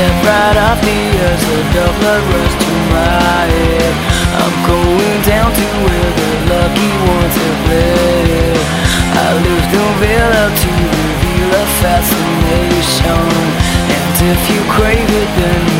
step right off the edge, the doubler blood rush to my head. I'm going down to where the lucky ones have bled. I lift the veil up to reveal a fascination, and if you crave it, then